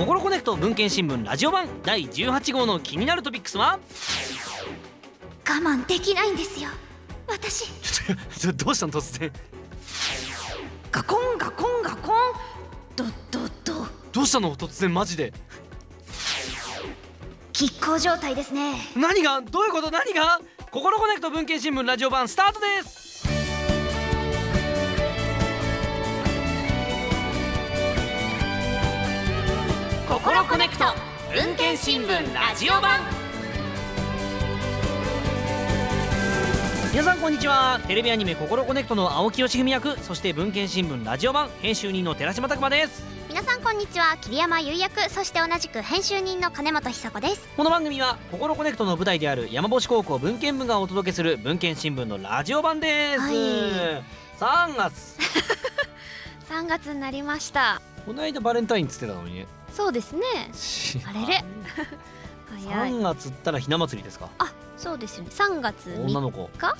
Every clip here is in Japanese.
ココロコネクト文研新聞ラジオ版第18号の気になるトピックスは？我慢できないんですよ。私。どうしたの突然？ガコンガコンガコン。ドドドどうしたの突然マジで？拮抗状態ですね。何が？どういうこと？何が？ココロコネクト文研新聞ラジオ版スタートですココロコネクト文研新聞ラジオ版。皆さんこんにちは。テレビアニメ「ココロコネクト」の青木義文役そして文研新聞ラジオ版編集人の寺島拓篤です。皆さんこんにちは。桐山唯役そして同じく編集人の金元寿子です。この番組はココロコネクトの舞台である山星高校文研部がお届けする文研新聞のラジオ版です、はい。3月。3月になりましたこの間バレンタインっつってたのに。ねそうですね。あれれ。早い。3月ったらひな祭りですか？あそうですよね。3月3日？女の子。3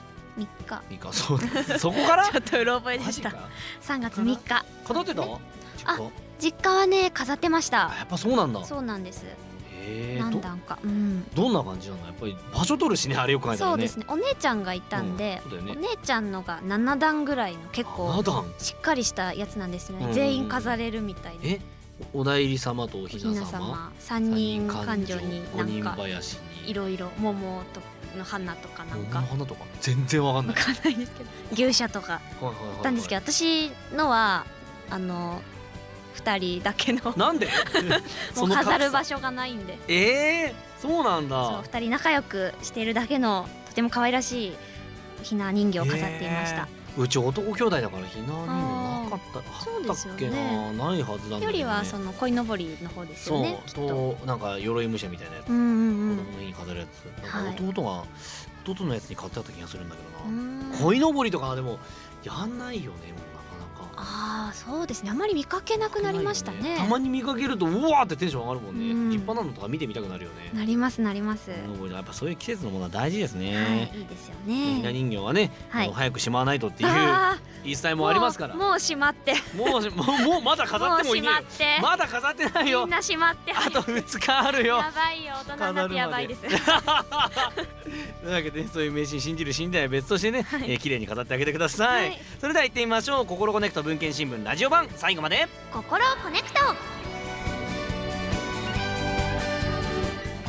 日。いいかそう。そこから？ちょっとうろ覚えでした。マジか。3月3日。飾ってた？あ実家はね飾ってました。あやっぱそうなんだ。そうなんです何段か。うん。どんな感じなの？やっぱり場所取るしねあれよく考えたらね。そうですね。お姉ちゃんがいたんでうん。ね。お姉ちゃんのが7段ぐらいの結構7段。しっかりしたやつなんですよね。うん。全員飾れるみたいでえお代理様とおひひなな様様三人勘定になんかいろいろ桃との花とかなん桃かの花とか？全然わかんない。わかんないですけど牛舎とか。あったんですけど私のはあの2人だけの。もなんで？う飾る場所所がないんで。ええそうなんそうだ2人仲良くしているだけのとても可愛らしいひな人形を飾っていました。へー。うち男兄弟だからひな人形なかった。あそうですよね。あったっけな？ないはずだね、よりはその鯉のぼりの方ですよねそう。と。となんか鎧武者みたいなやつ、うんうん子供の日に飾るやつ。なんはい。か弟が、弟のやつに買ってあった気がするんだけどうな、ん。鯉のぼりとかでもやんないよねもうああそうですね。あまり見かけなくなりましたね。たまに見かけるとうわーってテンション上がるもんね、うん。立派なのとか見てみたくなるよね。なりますなります、やっぱそういう季節のものは大事ですはいね、いいですよひなね人形はね、はい。あの早くしまわないとっていう。あ言い伝えーもありますからもうもうしまって。もうもうもうまだ飾ってもいいねもうしまって。まだ飾ってないよ。みんなしまって。あと2日あるよ。やばいよ。大人になってやばいです。というわけでそういう迷信信じる信じないは別としてね、はい。えー綺麗に飾ってあげてください、はい。それでは行ってみましょう。ココロコネクト文研新聞ラジオ版。最後まで。心をコネクト。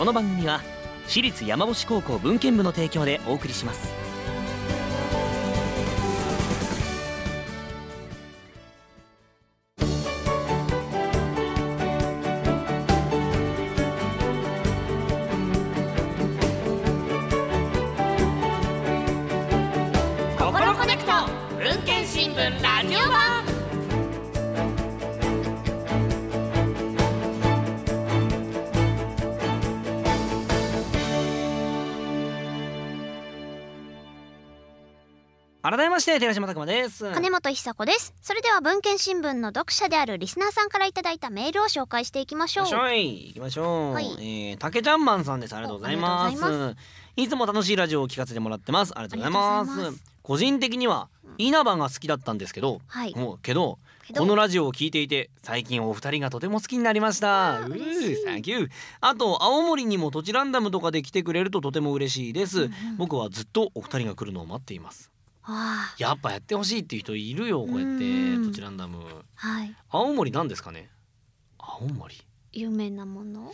この番組は私立山星高校文献部の提供でお送りします改めまして寺島拓磨です。金本久子です。それでは文献新聞の読者であるリスナーさんからいただいたメールを紹介していきましょう。よっしゃい。行きましょう、はい。えー、竹ちゃんマンさんです。ありがとうございます。いいつも楽しいラジオを聞かせてもらってます。ありがとうございます。個人的には稲葉が好きだったんですけど、はい。もうけどこのラジオを聞いていて最近お二人がとても好きになりました。うーサンキューあと青森にも土地ランダムとかで来てくれるととても嬉しいです、うんうん。僕はずっとお二人が来るのを待っています。あやっぱやってほしいっていう人いるよこうやってうん土地ランダム。ーはい。青森なんですかね？青森？有名なもの？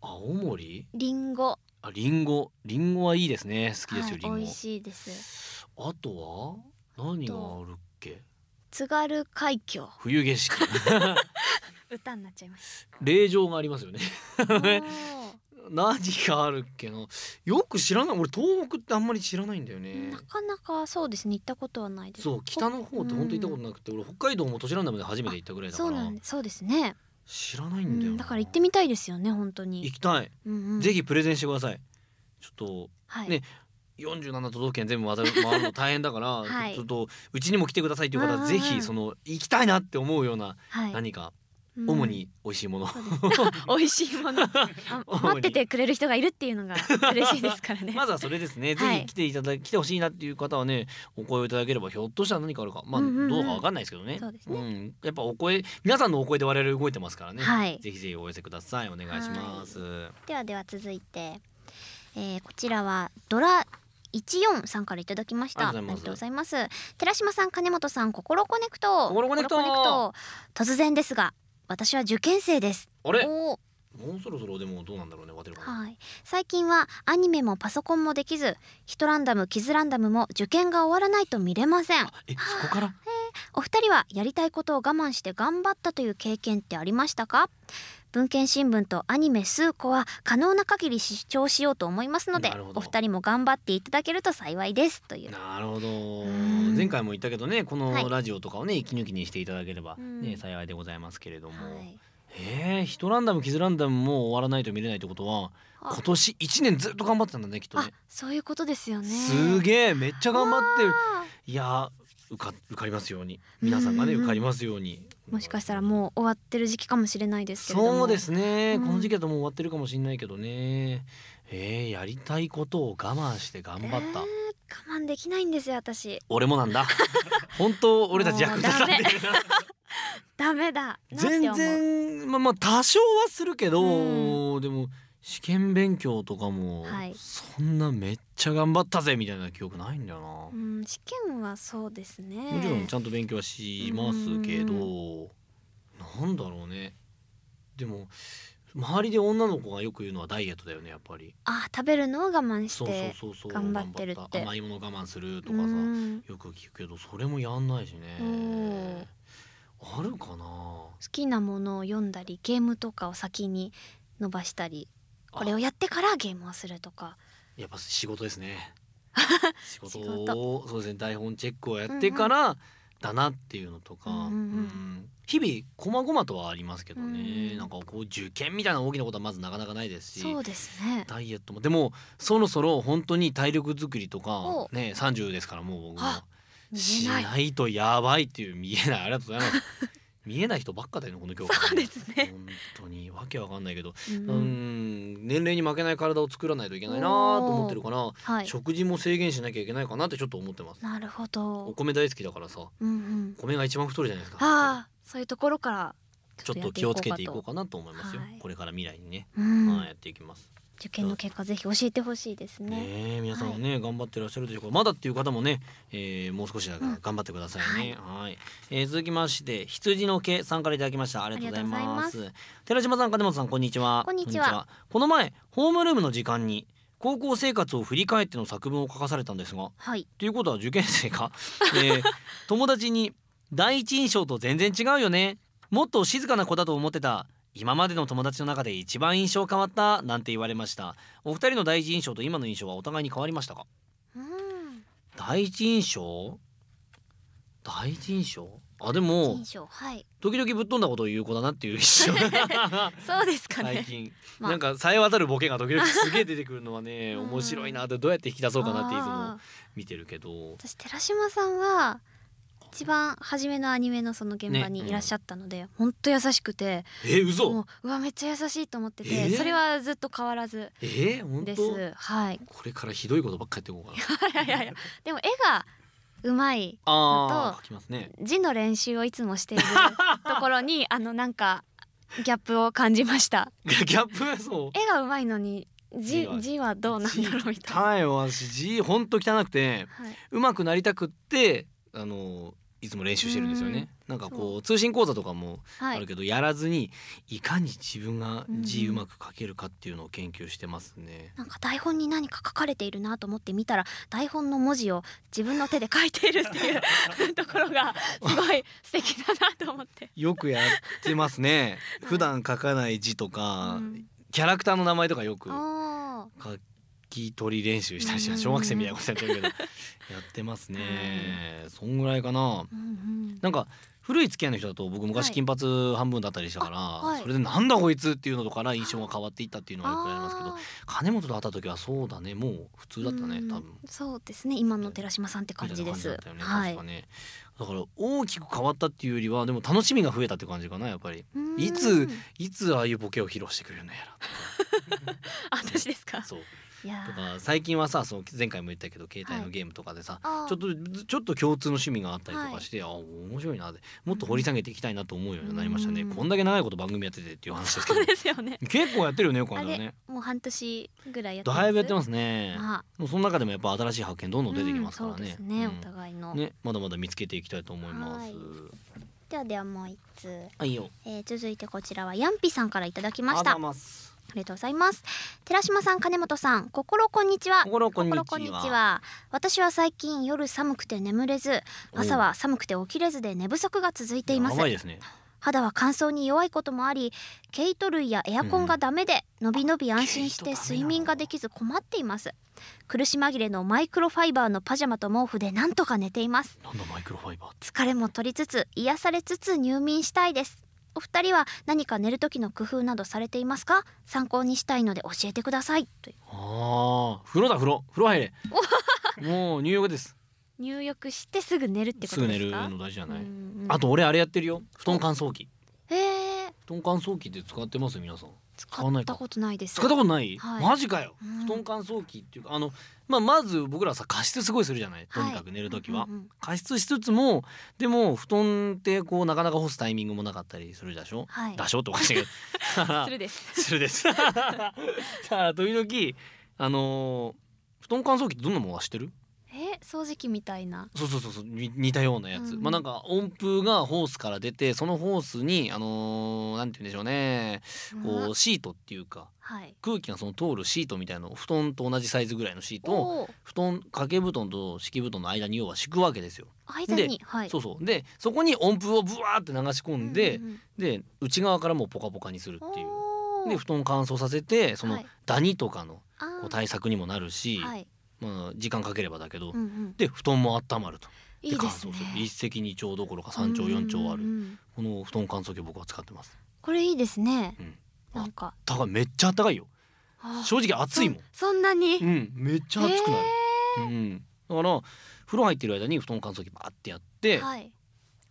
青森？リンゴ。あリンゴ。リンゴはいいですね。好きですよ、はいリンゴ。美味しいです。あとは？何があるっけ？津軽海峡。冬景色。歌になっちゃいまし霊場がありますよね 何があるっけな。よく知らない。俺東北ってあんまり知らないんだよね。なかなかそうですね。行ったことはないです。そう北の方って本当行ったことなくて、俺北海道も土地ランダムで初めて行ったぐらいだかそうらなんでそうですね、知らないんだよだから行ってみたいですよね本当に。行きたい、うんうん、ぜひプレゼンしてください。ちょっとはい、ね47都道府県全部回るの大変だから、はい。ちょっとうちにも来てくださいという方はぜひその行きたいなって思うようなはい、何か。うん主に美味しいもの、美味しいもの。待っててくれる人がいるっていうのが嬉しいですからね。まずはそれですね、はい。ぜひ来ていただ来てほしいなっていう方はねお声をいただければひょっとしたら何かあるか。まあ、うんうんうん。どうかわかんないですけどね。そうですね。ん、やっぱお声皆さんのお声で我々動いてますからね、はい。ぜひぜひお寄せください。お願いします、ではでは続いて、えー、こちらはドラ14さんからいただきました。ありがとうございます。寺島さん金元さんココロコネクト。ココロコネクト。ココロ突然ですが私は受験生です。あれ？もうそろそろでもどうなんだろうね終わってるかな、はい、最近はアニメもパソコンもできずヒトランダムキズランダムも受験が終わらないと見れません。えそこから？お二人はやりたいことを我慢して頑張ったという経験ってありましたか？文献新聞とアニメ数個は可能な限り視聴しようと思いますのでお二人も頑張っていただけると幸いです。というなるほど。ん。前回も言ったけどねこはい。のラジオとかをね息抜きにしていただければうん。ね幸いでございますけれども、はい。えー、ヒトランダムキズランダムも終わらないと見れないってことはあ。今年一年ずっと頑張ってたんだねきっとあねそういうことですよね。すげえめっちゃ頑張ってる。あ。いやー受か受かりますように。皆さんがね受かりますように。ーもしかしたらもう終わってる時期かもしれないですけれども。そうですね、うん。この時期だともう終わってるかもしれないけどね。えー、やりたいことを我慢して頑張った、えー我慢できないんですよ私。俺もなんだ。本当俺たち役立たんで。ダメ。だ。全然まあまあ多少はするけど、うでも試験勉強とかも、はい。そんなめっちゃ頑張ったぜみたいな記憶ないんだよな、うん試験はそうですね。もちろんちゃんと勉強はしますけど、なんだろうね。でも周りで女の子がよく言うのはダイエットだよねやっぱり。あ食べるのを我慢しそうてそうそうそう頑張ってるって。頑張た。甘いもの我慢するとかさ、うん。よく聞くけどそれもやんないしおねあるかな。好きなものを読んだりゲームとかを先に伸ばしたりこれをやってからゲームをするとか。やっぱ仕事ですね。仕事仕をそうですね台本チェックをやってからだなっていうのとか、うんうん日々細々とはありますけどね、うんなんかこう受験みたいな大きなことはまずなかなかないですしそうですね。ダイエットも。でもそろそろ本当に体力作りとかおね30ですからもう僕も。しないとやばいっていう見えない。ありがとうございます見えない人ばっかだよねこの業界。そうですね。本当に。わけわかんないけど。ううん。ん年齢に負けない体を作らないといけないなと思ってるから、はい。食事も制限しなきゃいけないかなってちょっと思ってます。なるほおど米大好きだからさ。うんうん。米が一番太るじゃないですか。ああそういうところからちょっと気をつけていこうかかなと思いますよ、はい。これから未来にね、とうん。はいやっていきます受験の結果ぜひ教えてほしいですね。ねえ皆さんはね、頑張ってらっしゃるでしょうからまだっていう方もね、えーもう少しだから頑張ってくださいね、はい、えー続きまして羊の毛さんからいただきました。ありがとうございます。ありが寺島さん金本さんこんにちは。こんにちは。この前ホームルームの時間に高校生活を振り返っての作文を書かされたんですがはい。ということは受験生か、えー友達に第一印象と全然違うよね。もっと静かな子だと思ってた今までの友達の中で一番印象変わったなんて言われました。お二人の第一印象と今の印象はお互いに変わりましたか？うん。第一印象？第一印象？あでも印象はい。時々ぶっ飛んだことを言う子だなっていう印象。そうですかね。最近、まあ。なんかさえ渡るボケが時々すげえ出てくるのはねうん。面白いなってどうやって引き出そうかなっていつも見てるけど。私寺島さんは一番初めのアニメのその現場ねにいらっしゃったので、ほん。と優しくてえ嘘？もううわめっちゃ優しいと思ってて、えー？それはずっと変わらずえー、本当？ですはい。これからひどいことばっかりやってい。こうかな。いやいやでも絵がうまいああ、とね。字の練習をいつもしているところにあのなんかギャップを感じました。ギャップ？そう。絵がうまいのに字字はどうなんだろうみたいな、はい、私字本当汚くて、はい、上手くなりたくって、あのいつも練習してるんですよね。なんかこう通信講座とかもはいあるけど、やらずにいかに自分が字うまく書けるかっていうのを研究してますね。なんか台本に何か書かれているなと思って見たら台本の文字を自分の手で書いているっていうところがすごい素敵だなと思って。よくやってますね。普段書かない字とか、うんキャラクターの名前とかよくあ書き取り練習したりしてうん小学生みたいなことやってるけど。やってますね。そんぐらいかな。ーうんうん。なんか古い付き合いの人だと僕昔はい。金髪半分だったりしたから、あはい。それでなんだこいつっていうのとから印象が変わっていったっていうのはよくありますけどあ金本と会った時はそうだね。もう普通ーだったねうん。多分。そうですね。今の寺島さんって感じです。みたいな感じだったよね、はい確かね。だから大きく変わったっていうよりはでも楽しみが増えたって感じかなやっぱり。いついつああいうボケを披露してくれるのや あ私ですか？らそうとか最近はさその前回も言ったけど携帯のゲームとかでさ、ーあー。ちょっとちょっと共通の趣味があったりとかして、あ面白いなって。もっと掘り下げていきたいなと思うようになりましたね、うん。こんだけ長いこと番組やっててっていう話ですけど。そうですよね。結構やってるよねこの。間ねもう半年ぐらいやってます。だいぶやってますね。まあ。もうその中でもやっぱ新しい発見どんどん出てきますからうんそうでねうん。お互いの、ねまだまだ見つけていきたいと思います。はい。ではではもう一通、はいよ。えー、続いてこちらはヤンピさんからいただきましあたざますありがとうございます。寺島さん金本さん心こんにちは。心こんにちは。私は最近夜寒くて眠れず朝は寒くて起きれずで寝不足が続いています。やばいですね。肌は乾燥に弱いこともあり毛糸類やエアコンがダメで、のびのび安心して睡眠ができず困っています。苦し紛れのマイクロファイバーのパジャマと毛布でなんとか寝ています。なんだマイクロファイバーって。疲れも取りつつ癒されつつ入眠したいですお二人は何か寝る時の工夫などされていますか？参考にしたいので教えてください。という。ああ風呂だ風呂。風呂入れ。もう入浴です。入浴してすぐ寝るってこすぐ寝るの大事じゃない、あと俺あれやってるよ。布団乾燥機。へえ布団乾燥機って使ってます？皆さん使買わないか。ったことないです。使ったことない、はい。マジかよ。うん。布団乾燥機っていうかあのまあまず僕らさ加湿すごいするじゃない？とにかく寝る時は、うんうん加湿しつつもでも布団ってこうなかなか干すタイミングもなかったりするでしょ、はい。だしょ？っておかしいけど。するです。するです。だから時々あのー布団乾燥機ってどんなものは知ってる？え掃除機みたいな。そうそうそうそうに似たようなやつ、うん。まあなんか温風がホースから出てそのホースにあのーなんて言うんでしょうね。こうシートっていうかはい。空気がその通るシートみたいな布団と同じサイズぐらいのシートを布団掛け布団と敷布団の間に要は敷くわけですよ。間にはい。そうそう。でそこに温風をブワーって流し込んで、うんうんうん。で内側からもうポカポカにするっていう。で布団乾燥させてそのはい。ダニとかのこう対策にもなるし、はいまあ時間かければだけど、うんうん。で布団も温まると。いいですね。乾燥する。一石二鳥どころか三鳥四鳥ある、うんうんうん。この布団乾燥機を僕は使ってます。これいいですね。うん、なんか。だからめっちゃ暖かいよ。正直暑いもん。そそんなに？うん、めっちゃ暑くなる。へうん、だから風呂入ってる間に布団乾燥機バーってやって、ーはい。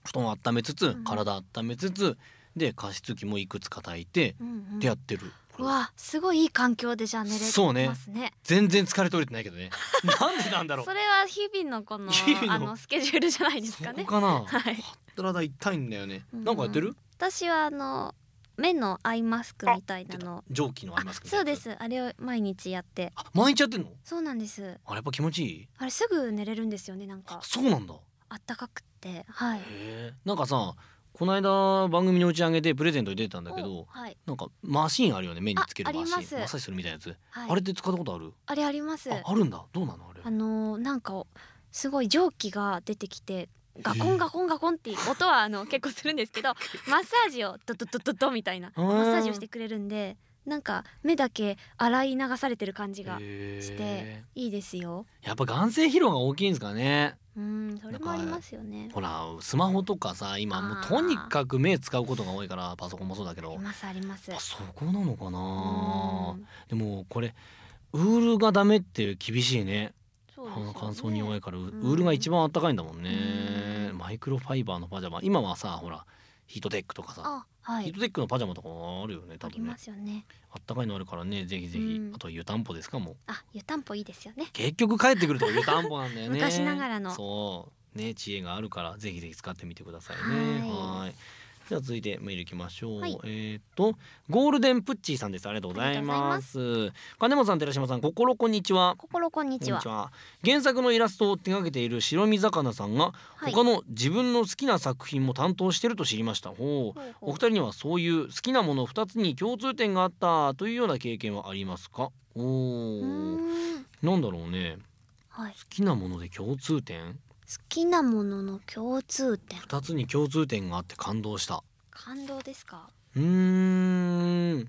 布団を温めつつうん。体温めつつで加湿器もいくつか炊いてうんうん。ってやってる、わすごいいい環境でじゃあ寝れそうね。ますね。全然疲れ取れてないけどね。なんでなんだろう。それは日々のこのあのスケジュールじゃないですかね。そこかな、はい。体痛いんだよね、うん。なんかやってる？私はあの目のアイマスクみたいなの。蒸気のありますそうです。あれを毎日やって。あ毎日やってんの？そうなんです。あれやっぱ気持ちいい？あれすぐ寝れるんですよねなんあかそうなんだ。あったかくって。はい。なんかさこの間番組の打ち上げでプレゼントに出てたんだけおどはい。なんかマシーンあるよね目につけるマシーン。マッサージするみたいなやつ、はい。あれって使ったことある？あれあります。ああるんだ。どうなのあれ？あのーなんかすごい蒸気が出てきてガコンガコンガコンっていう音はあの結構するんですけど マッサージをドドドドドみたいなー。マッサージをしてくれるんでなんか目だけ洗い流されてる感じがへしてえ。いいですよ。やっぱ眼性疲労が大きいんですかねうんそれもありますよね。ほらスマホとかさ今もうとにかく目使うことが多いからパソコンもそうだけど。ありますあります。あそこなのかな。うん。でもこれウールがダメって厳しいね。そうですよね。乾燥に弱いからウールが一番暖かいんだもんね。うん。マイクロファイバーのパジャマ。今はさほらヒートテックとかさ。あはい。ヒートテックのパジャマとかあるよね多分ね。あね。あったかいのあるからねぜひぜひ。うん。あとは湯たんぽですかもう。あ湯たんぽいいですよね。結局帰ってくると湯たんぽなんだよね。昔ながらのそう。ね知恵があるからぜひぜひ使ってみてくださいね。はいはいでは続いてメールいきましょう、はい。えーっとゴールデンプッチーさんです。ありがとうございます。金本さん寺島さん心こんにちは。心こんにちは。原作のイラストを手掛けている白身魚さんがはい。他の自分の好きな作品も担当してると知りました、ほう。お二人にはそういう好きなもの二つに共通点があったというような経験はありますか？おなんだろうね。はい。好きなもので共通点？好きなものの共通点。二つに共通点があって感動した。感動ですか？うーん。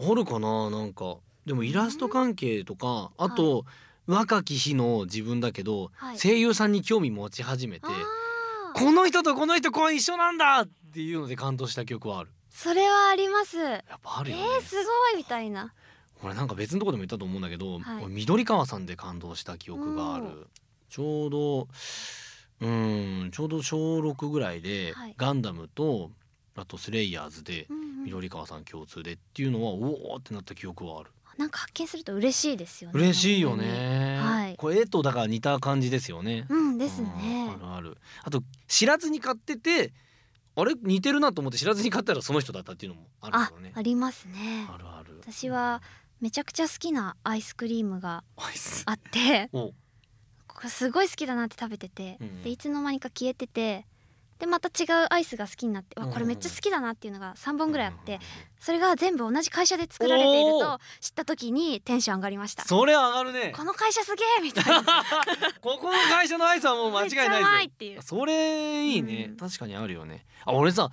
あるかな？なんか。でもイラスト関係とかあと、若き日の自分だけど、はい。声優さんに興味持ち始めてあこの人とこの人こう一緒なんだっていうので感動した記憶はある。それはあります。やっぱあるよね、えー、すごいみたいな。これなんか別のところでも言ったと思うんだけど、はい。俺緑川さんで感動した記憶があるちょうどうんちょうど小6ぐらいで、はい。ガンダムとあとスレイヤーズでうんうん。緑川さん共通でっていうのはおおってなった記憶はある。なんか発見すると嬉しいですよね。嬉しいよね、はい。これ絵とだから似た感じですよね。うんですうんねあるある。あと知らずに買っててあれ？似てるなと思って知らずに買ったらその人だったっていうのもあるあけどね。ありますね。あるある。私はめちゃくちゃ好きなアイスクリームがあって。おこれすごい好きだなって食べてて、うんでいつの間にか消えてて。でまた違うアイスが好きになって、わこれめっちゃ好きだなっていうのが3本ぐらいあって、それが全部同じ会社で作られていると知った時にテンション上がりました。それ上がるね。この会社すげえみたいな。ここの会社のアイスはもう間違いないです まいっていう。よそれいいね、うん。確かにあるよね。あ俺さ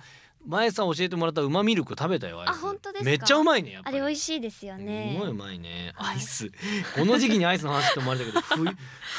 前さ教えてもらった馬ミルク食べたよあ本当ですか？めっちゃうまいねあれ美味しいですよすねごいうまいね。はいアイス。この時期にアイスの話って思われたけど 冬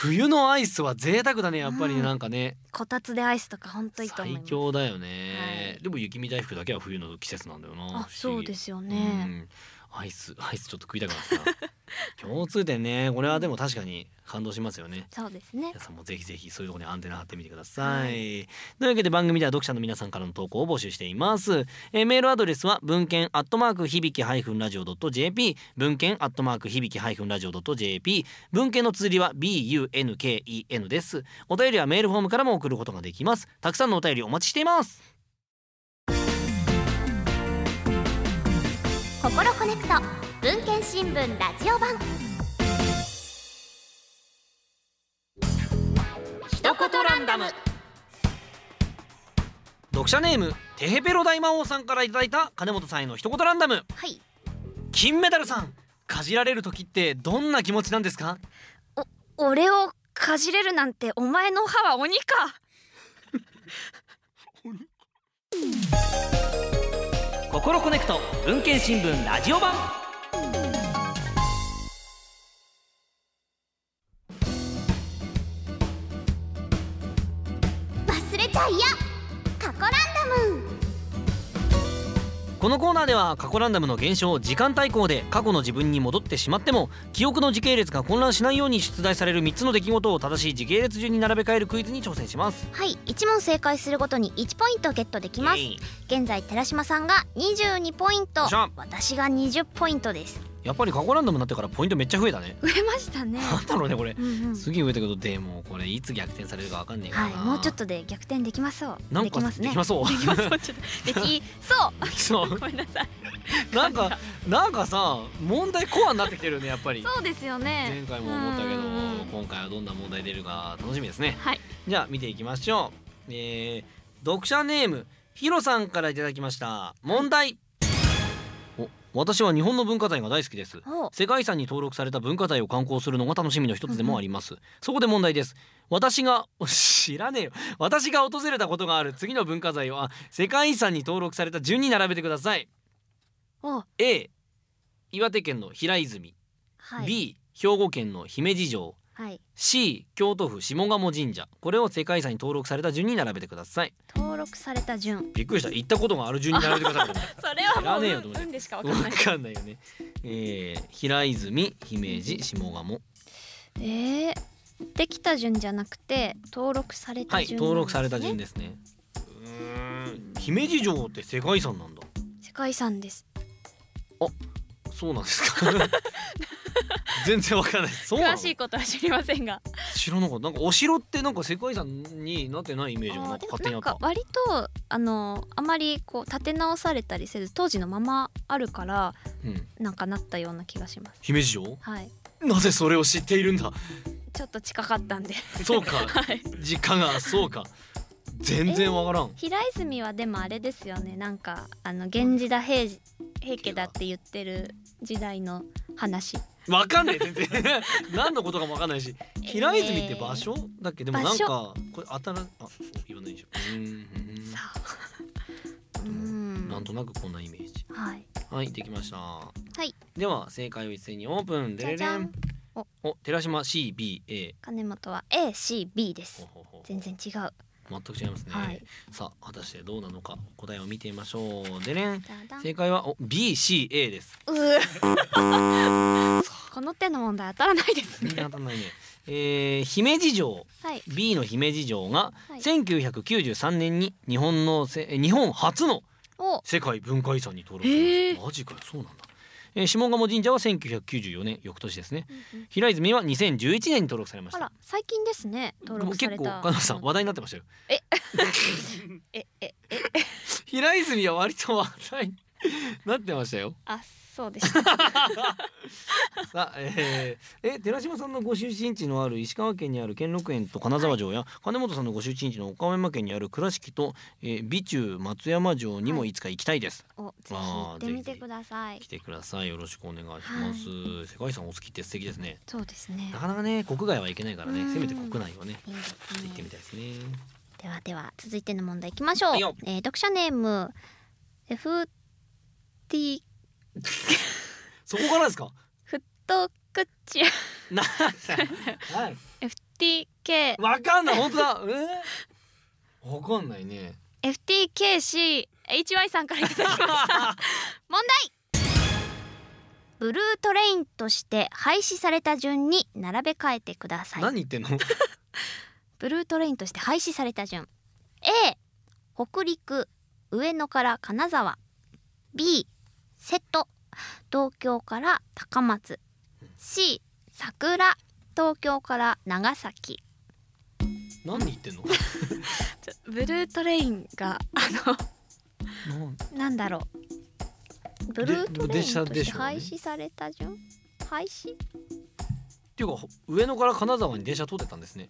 冬のアイスは贅沢だねやっぱり。なんかね、こたつでアイスとか本当いいと思い最ます。強だよね、はい。でも雪見大福だけは冬の季節なんだよなそうですようねんアイスアイスちょっと食いたくなったな。共通点ね。これはでも確かに感動しますよね。そうですね。皆さんもぜひぜひそういうところにアンテナ張ってみてください、というわけで番組では読者の皆さんからの投稿を募集しています、えーメールアドレスは文献アットマーク響きハイフンラジオドット JP 文献アットマーク響きハイフンラジオドット JP 文献の綴りは BUNKEN です。お便りはメールフォームからも送ることができます。たくさんのお便りお待ちしています心コネクト文献新聞ラジオ版。一言ランダム。読者ネームテヘペロ大魔王さんからいただいた金本さんへの一言ランダム。はい。金メダルさんかじられる時ってどんな気持ちなんですか？俺をかじれるなんてお前の歯は鬼か 心コネクト文献新聞ラジオ版。忘れちゃいや。過去ランダム。このコーナーでは過去ランダムの現象時間対抗で過去の自分に戻ってしまっても記憶の時系列が混乱しないように出題される3つの出来事を正しい時系列順に並べ替えるクイズに挑戦します。はい1問正解するごとに1ポイントゲットできます。現在寺島さんが22ポイント私が20ポイントですやっぱり過去ランダムになってからポイントめっちゃ増えたね。増えましたね。なんだろうねこれ。うんうん。すげえ増えたけどでもこれいつ逆転されるかわかんねえからな。はいもうちょっとで逆転できます。そうなんかできますね。できます？そうできます。そうちょっとできそう。そう。ごめんなさい。なんかなんかさ問題コアになってきてるよねやっぱり。そうですよね。前回も思ったけど今回はどんな問題出るか楽しみですね。はい。じゃあ見ていきましょう。えー、読者ネームヒロさんからいただきました。問題。お私は日本の文化財が大好きです。お世界遺産に登録された文化財を観光するのが楽しみの一つでもあります、そこで問題です。私が 知らねえよ。私が訪れたことがある次の文化財は世界遺産に登録された順に並べてください。お。A 岩手県の平泉、はい。B 兵庫県の姫路城はい。C 京都府下鴨神社。これを世界遺産に登録された順に並べてください。登録された順。びっくりした。行ったことがある順に並べてください。それ知らねえよと思って。運でしかわわかんないよね、えー、平泉姫路下鴨。えー、できた順じゃなくて登録されたはい順、登録された順ですね。うーん。姫路城って世界遺産なんだ。世界遺産です。そうなんですか 全然わかんない。そう詳しいことは知りませんが。知らなかった。なんかお城ってなんか世界遺産になってないイメージがなんか勝手にあった。なんか割とあのあまりこう立て直されたりせず当時のままあるからうん。なんかなったような気がします。姫路城？はい。なぜそれを知っているんだ？ちょっと近かったんで。そうか。はい。実家が？そうか。全然わからん、平泉はでもあれですよね。なんかあの源氏だ平治平家だって言ってる時代の話わかんない全然。何のことかもわかんないし。平泉って場所、だっけ？でもなんかこれ当たらあ言わないでしょ。さあうん。なんとなくこんなイメージ。はい。はいできました。はい。では正解を一斉にオープン。でれれん。お。お寺島 CBA 金本は ACB です。全然違う。全く違いますね、はい。さあ果たしてどうなのか答えを見てみましょう。でねじゃあだん。正解はお BCA です。うー この手の問題当たらないですね。当たんないね。えー、姫路城。はい。B の姫路城がはい。1993年に日本のせえ日本初のお。世界文化遺産に登録へーされました。マジかよそうなんだ、えー、下鴨神社は1994年翌年ですね。うんうん。平泉は2011年に登録されました。最近ですね登録され結構た加納さん話題になってましたよ。えええ 平泉は割と話題になってましたよ。あそうでした。さあ、えー、え寺島さんのご出身地のある石川県にある兼六園と金沢城や、金本さんのご出身地の岡山県にある倉敷と、えー、備中松山城にもいつか行きたいです、おぜひあー行ってみてください。来てください。よろしくお願いします、世界遺産お好きって素敵ですね。そうですね。なかなかね国外は行けないからねうん。せめて国内はねいいですちょっと行ってみねたいですね。ではでは続いての問題いきましょう、はいよ。えー、読者ネーム FT そこからですか？フットクチなんだはい。FTK わかんない。本当だ。えー、わかんないね。FTKCHY さんからいただきました。問題。ブルートレインとして廃止された順に並べ替えてください。何言ってんの？ブルートレインとして廃止された順。A 北陸上野から金沢。B 瀬戸東京から高松。C 桜。東京から長崎。何言ってんの？ブルートレインがなんなんだろう。ブルートレインとでして廃止された順廃止？っていうかほ上野から金沢に電車通ってたんですね。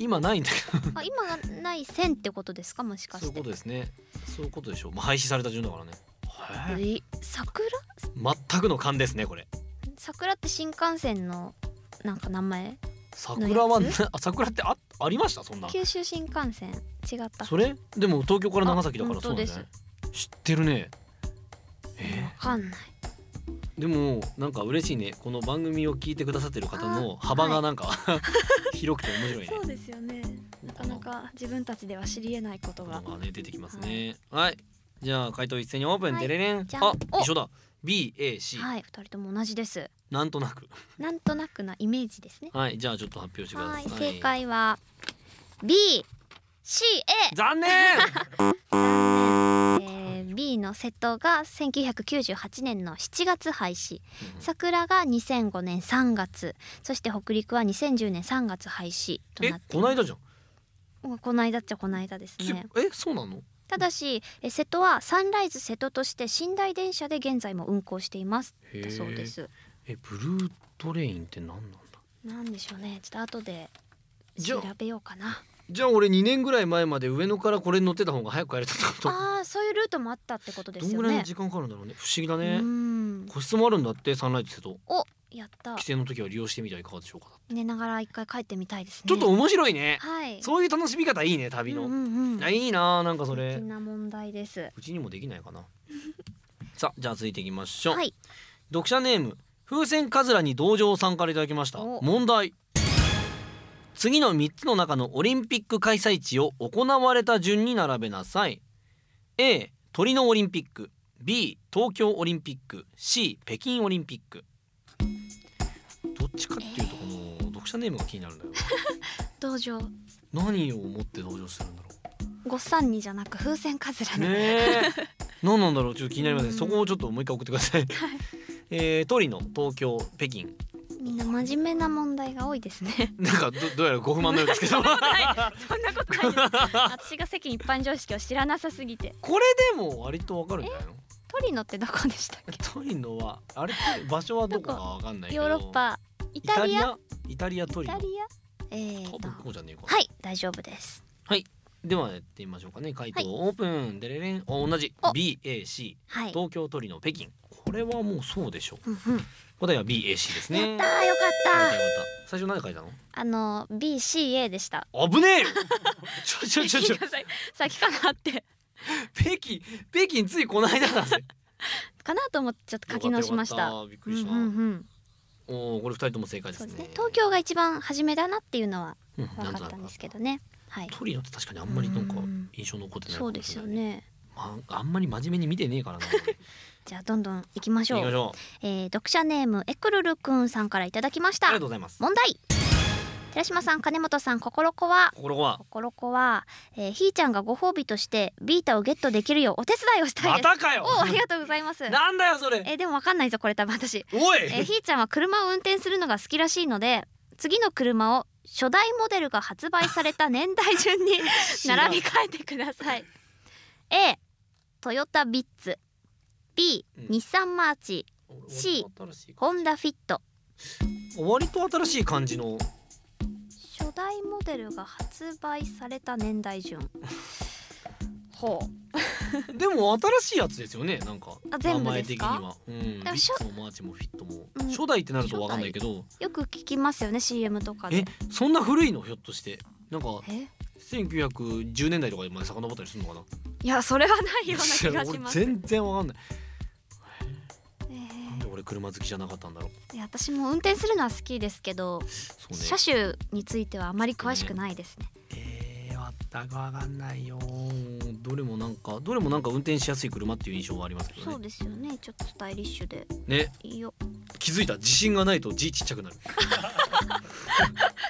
今ないんだけど。あ今がない線ってことですか？もしかそういうしてことですね。そういうことでしょう。まあ廃止された順だからね。へええ桜？全くの勘ですねこれ。桜って新幹線のなんか名前？桜はのやつ？あ桜ってあありました？そんな九州新幹線違った。それ？でも東京から長崎だからあそうなんじゃない？知ってるね。えわかんない。ーでもなんか嬉しいね。この番組を聞いてくださってる方の幅がなんか、広くて面白いね。ですよね。なかなか自分たちでは知り得ないことのがね出てきますね。はい、じゃあ回答一斉にオープン、はい。デレレン。あお。一緒だ。BAC、はい二人とも同じです。なんとなく。なんとなくなイメージですね。はいじゃあちょっと発表してくださはいい正解は B C A 残念。えー、B の瀬戸が1998年の7月廃止桜が2005年3月。そして北陸は2010年3月廃止とえなってこの間じゃん。この間っちゃこの間ですきねえそうなの？ただしえ瀬戸はサンライズ瀬戸として寝台電車で現在も運行しています。だそうです。えブルートレインって何なんだ？なんでしょうね。ちょっと後で調べようかな。じゃあ俺2年ぐらい前まで上野からこれに乗ってた方が早く帰れたってこと？ああーそういうルートもあったってことでどすよね。んぐらいの時間かかるんだろうね。不思議だうねん。個室もあるんだってサンライズ瀬戸。おやった。帰省の時は利用してみてはいかがでしょうか？寝ながら一回帰ってみたいですね。ちょっと面白いね。はい。そういう楽しみ方いいね旅の、うんうんうん。あいいななんかそ素れ敵な問題です。うちにもできないかな。さあじゃあ続いていきましょう、はい。読者ネーム風船カズラに同情さんからいただきました。お。問題。次の3つの中のオリンピック開催地を行われた順に並べなさい。A トリノオリンピック。B 東京オリンピック。C 北京オリンピックどっちかっていうとこの読者ネームが気になるんだよな。道場。何を思って同情してるんだろごっさんにじゃなく風船カズラに、うねえ。何なんだろうちょっと気になりますね。うん。そこをちょっともう一回送ってください。えー、トリノ東京北京。みんな真面目な問題が多いですね。なんかどどうやらご不満のようですけど。そんなことないです。私が世間一般常識を知らなさすぎて。これでも割とわかるんじゃないの？トリノってどこでしたっけ？トリノはあれ場所はどこかわかんないけど。ヨーロッパ。イイタリア？イタリアトリノイタリア？えーと。多分こうじゃねえか。なはい大丈夫です。ではやってみましょうかね。回答、はいオープン。デレレンあ同じ。お。BAC はい。東京トリノ北京。これはもうそうでしょう。うんうん。答えは BAC ですね。やったーよかった最初何書いたの？あの BCA でした。危ねえよ。ちょちょちょちょ。先かなって 北京北京ついこの間だぜ。かなと思ってちょっと書き直しました。びっくりした、うんうんうん。おーこれ二人とも正解ですね。ね。東京が一番初めだなっていうのはうん分かったんですけどね。はい。トリノって確かにあんまりなんかうん印象残ってないそうですよね。まあ、あんまり真面目に見てねえからな。行 じゃあどんどん行きましょう。きましょう。えー読者ネームエクルルくんさんからいただきましありたがとうございます。問題寺島さん金本さん心子は？心は。心子は、えー、ひーちゃんがご褒美としてビータをゲットできるようお手伝いをしたいまです。たかよ。おありがとうございます。なんだよそれ。えーでもわかんないぞこれ多分私。おい、えーひーちゃんは車を運転するのが好きらしいので次の車を初代モデルが発売された年代順に 並び替えてください。A トヨタビッツ。B うん。日産マーチ。C ホンダフィット。割と新しい感じの初代モデルが発売された年代順。ほう。でも新しいやつですよねなんか。あ全部名前ですか？的には。うん。ビやしょッツもマーチもフィットも、うん。初代ってなるとわかんないけど。よく聞きますよね CM とかえでそんな古いのひょっとして。なんかえ？1910年代とかまで遡ったりするのかな？いやそれはないような気がし俺ます。全然わかんない俺車好きじゃなかったんだろう。ーいや私も運転するのは好きですけど、ね。車種についてはあまり詳しくないですね。えー、全くわかんないよ。どれもなんかどれもなんか運転しやすい車っていう印象はありますけどね。そうですよね。ちょっとスタイリッシュで。ね。いいよ。気づいた？自信がないと字ちっちゃくなる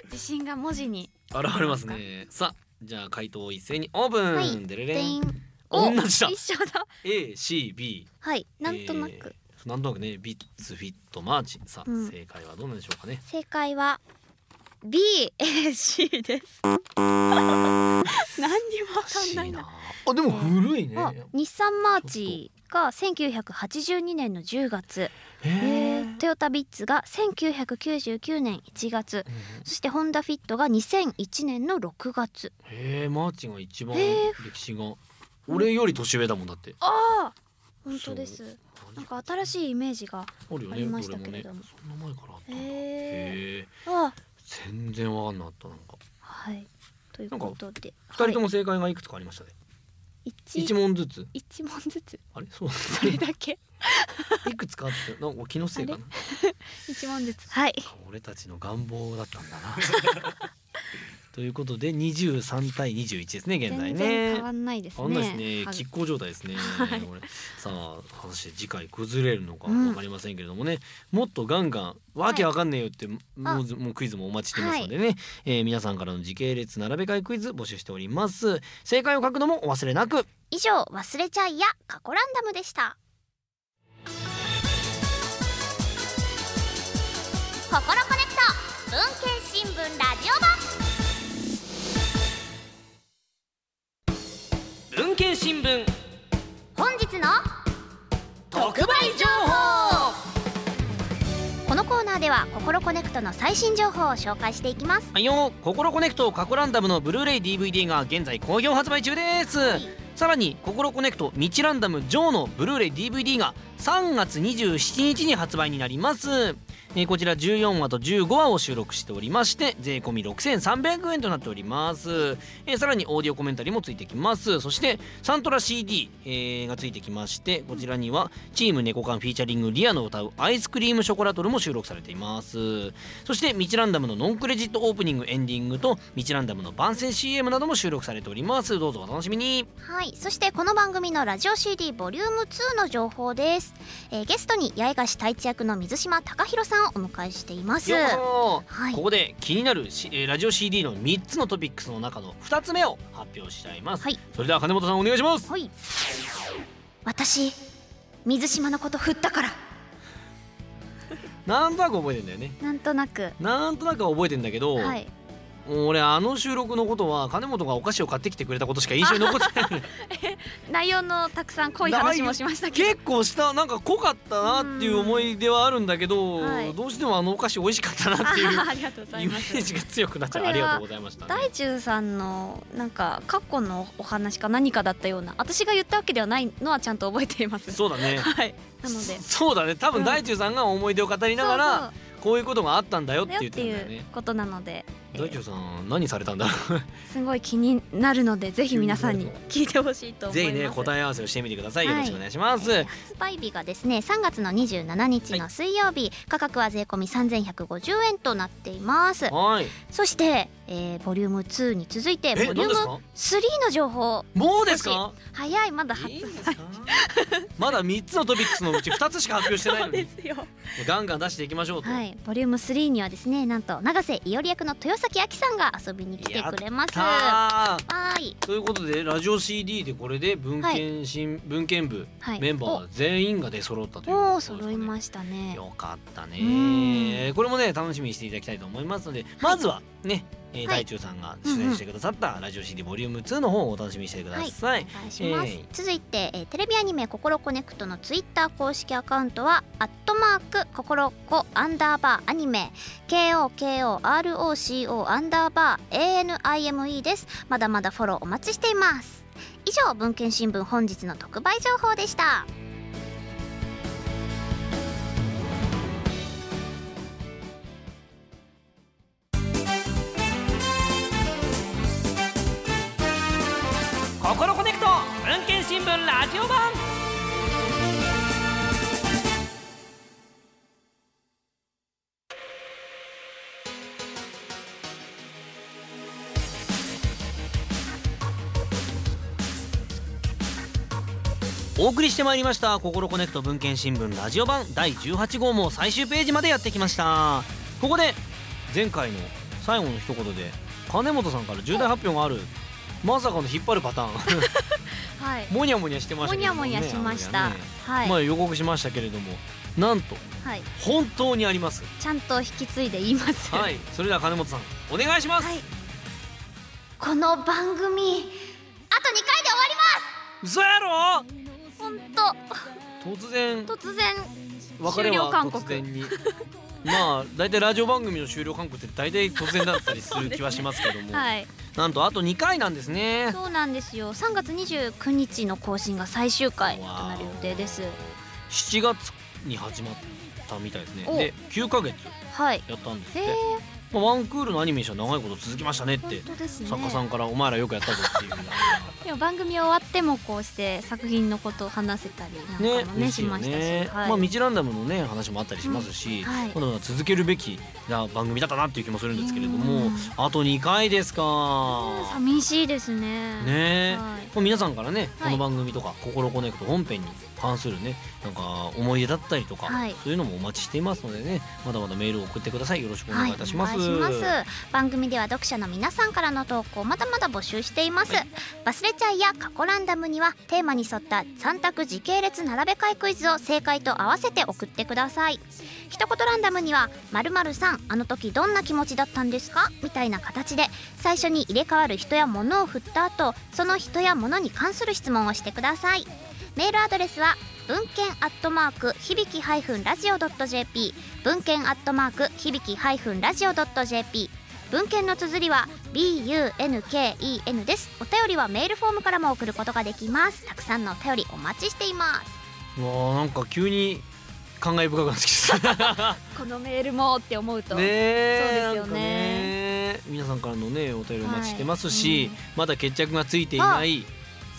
自信が文字に。現れますね。さあじゃあ回答を一斉にオープン、はい。でれれん。でん。お同じだ。一緒だ。ACB はい。なんとなく、えーなんとなくねヴィッツフィットマーチさあ、うん。正解はどうなんでしょうかね？正解は BAC です。何にもわかんないな。あでも古いね。あ日産マーチが1982年の10月、へええートヨタヴィッツが1999年1月。そしてホンダフィットが2001年の6月。へえマーチが一番へ歴史が。俺より年上だもんだって。ああ本当ですなんか新しいイメージがありましたけれども。そんな前からあったんだへへえあ。全然わかんなかったなんか。はい。ということで。二人ともも正解がいくつかありましたね。一。一問ずつ。一問ずつ。あれ？そう。それだけ。いくつかあってなんか気のせいかな。一問ずつ。はい。俺たちの願望だったんだな ということで23対21ですね現在ね。変わんないですね。変わんないですね。はい。拮抗状態ですね、はい。さあ果たして次回崩れるのかうんわかりませんけれどもね、もっとガンガンわけわかんねえよって、もうずもうクイズもお待ちしてますのでね、えー皆さんからの時系列並べ替えクイズ募集しております。正解を書くのもお忘れなく。以上忘れちゃいや過去ランダムでした。ココロコネクト文研新聞ラジ文研新聞。本日の特売情報。このコーナーではココロコネクトの最新情報を紹介していきます。はいよ。ココロコネクトカコランダムのブルーレイ DVD が現在好評発売中です、いさらにココロコネクトミチランダム上のブルーレイ DVD が3月27日に発売になります、えーこちら14話と15話を収録しておりまして税込6300円となっております、えーさらにオーディオコメンタリーもついてきます。そしてサントラ CD、えーがついてきましてこちらにはチーム猫缶フィーチャリングリアの歌うアイスクリームショコラトルも収録されています。そして道ランダムのノンクレジットオープニングエンディングと道ランダムの番宣 CM なども収録されております。どうぞお楽しみに。はい。そしてこの番組のラジオ CD ボリューム2の情報です、えーゲストに八重樫太一役の水島貴弘さんをお迎えしています。はい。ここで気になるし、えーラジオ CD の3つのトピックスの中の2つ目を発表しちゃいます、はい。それでは金本さんお願いします。はい。私水島のこと振ったから。なんとなく覚えてんだよね。なんとなく。なんとなくは覚えてんだけど、はいも う俺あの収録のことは金本がお菓子を買ってきてくれたことしか印象に残ってない。内容のたくさん濃い話もしましたけど結構したなんか濃かったなっていう思い出はあるんだけど、はい。どうしてもあのお菓子美味しかったなっていうあありがとうございイメますージが強くなっちゃう。ありがとうございました、大中さんのなんか過去のお話か何かだったような。私が言ったわけではないのはちゃんと覚えています。そうだね。はい。なので。そそうだね。多分うん。大中さんが思い出を語りながら、そうこういうことがあったんだよって言ってよっていうたんだよねことなので、えー大地さん何されたんだろう？すごい気になるのでぜひ皆さんに聞いてほしいと思います。ぜひね答え合わせをしてみてください、はい。よろしくお願いします、発売日がですね3月の27日の水曜日、価格は税込み3150円となっています。はい。そして、えーボリューム2に続いてボえリューム何ですか？3の情報。もうですか？早いまだ発いいんですか？まだ三つのトピックスのうち二つしか発表してないのに。すよ。ガンガン出していきましょうと、はい。ボリューム3にはですねなんと永瀬いおり役の豊崎亜紀さんが遊びに来てくれます。はい。ということでラジオ CD でこれで文献新、文献部はい。メンバー全員が出揃ったということですかね。揃いましたね。よかったうねこれもね楽しみにしていただきたいと思いますのでまずはね、えーはい。大中さんが出演してくださったラジオ CD ボリューム2の方をお楽しみにしてください、お願いします、えー。続いて、えーテレビアニメ「ココロコネクト」のツイッター公式アカウントは「アットマークココロコアンダーバーアニメ」KOKOROCO アンダーバー ANIME です。まだまだフォローお待ちしています。以上文献新聞本日の特売情報でした送りしてまいりました「心コネクト文献新聞ラジオ版」第18号も最終ページまでやってきました。ここで前回の最後の一言で金本さんから重大発表があるまさかの引っ張るパターン。はい。モニャモニャしてましたけどもにゃもにゃしました、ね。はい、まあ予告しましたけれどもなんとはい、本当にあります。ちゃんと引き継いで言います。はい。それでは金本さんお願いします、はい。この番組あと2回で終わり嘘やろます。本突然。当突然。終了勧告まあ大体ラジオ番組の終了勧告って大体突然だったりする気はしますけども、はい。なんとあと2回なんですね。そうなんですよ。3月29日の更新が最終回となる予定です。7月に始まったみたいですね。お。で9ヶ月はい。やったんですっへてえ、まあ、ワンクールのアニメーション長いこと続きましたねっ本てね。作家さんからお前らよくやったぞっていう。でも番組終わってもこうして作品のことを話せたりなんかもねですよしましたし、はい。まあ道ランダムのね話もあったりしますし、うんはい。まだまだ続けるべきな番組だったなっていう気もするんですけれども、うん。あと2回ですか。寂しいですね。ね。え、はい。もう皆さんからね、はい。この番組とか「心コネクト」本編に関するねなんか思い出だったりとか、はい。そういうのもお待ちしていますのでねまだまだメールを送ってください。よろしくお願いいたします。します。番組では読者の皆さんからの投稿まだまだ募集しています、はい。忘れちゃいや過去ランダムにはテーマに沿った3択時系列並べ替えクイズを正解と合わせて送ってください。一言ランダムには〇〇さんあの時どんな気持ちだったんですか？みたいな形で最初に入れ替わる人や物を振った後その人や物に関する質問をしてください。メールアドレスは文献アットマーク響きハイフンラジオドット JP 文献アットマーク響きハイフンラジオドット JP 文献の綴りは BUNKEN です。お便りはメールフォームからも送ることができます。たくさんのお便りお待ちしています。うわーなんか急に感慨深くなってきた。このメールもって思うと。ねえそうですよね。皆さんからのねお便りお待ちしてますし、はい。まだ決着がついていない。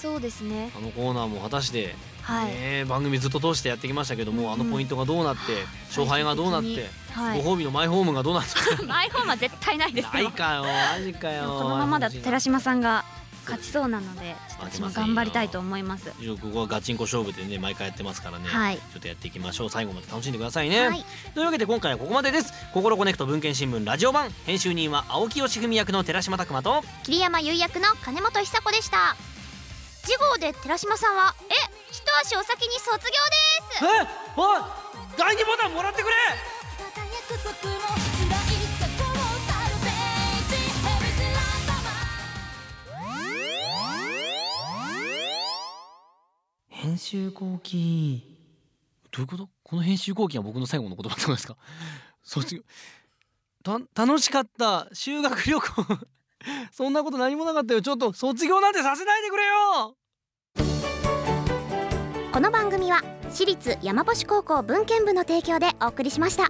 そうですね。あのコーナーも果たして、はい、ね番組ずっと通してやってきましたけども、うんあのポイントがどうなって、勝敗がどうなって、はい。ご褒美のマイホームがどうなって。マイホームは絶対ないですよ。ないかよマジかよこのままだと寺島さんが勝ちそうなのでちょっと私も頑張りたいと思います。一応ここはガチンコ勝負でね毎回やってますからね、はい。ちょっとやっていきましょう。最後まで楽しんでくださいね、はい。というわけで今回はここまでです。心コネクト文献新聞ラジオ版編集人は青木義文役の寺島拓磨と桐山優役の金本久子でした。次号で寺島さんは足お先に卒業です。えおい第2ボタンもらってくれ。編集後期。どういうこと？この編集後期が僕の最後の言葉ってことですか？卒業。た楽しかった。修学旅行。そんなこと何もなかったよ。ちょっと卒業なんてさせないでくれよこの番組は私立山星高校文献部の提供でお送りしました。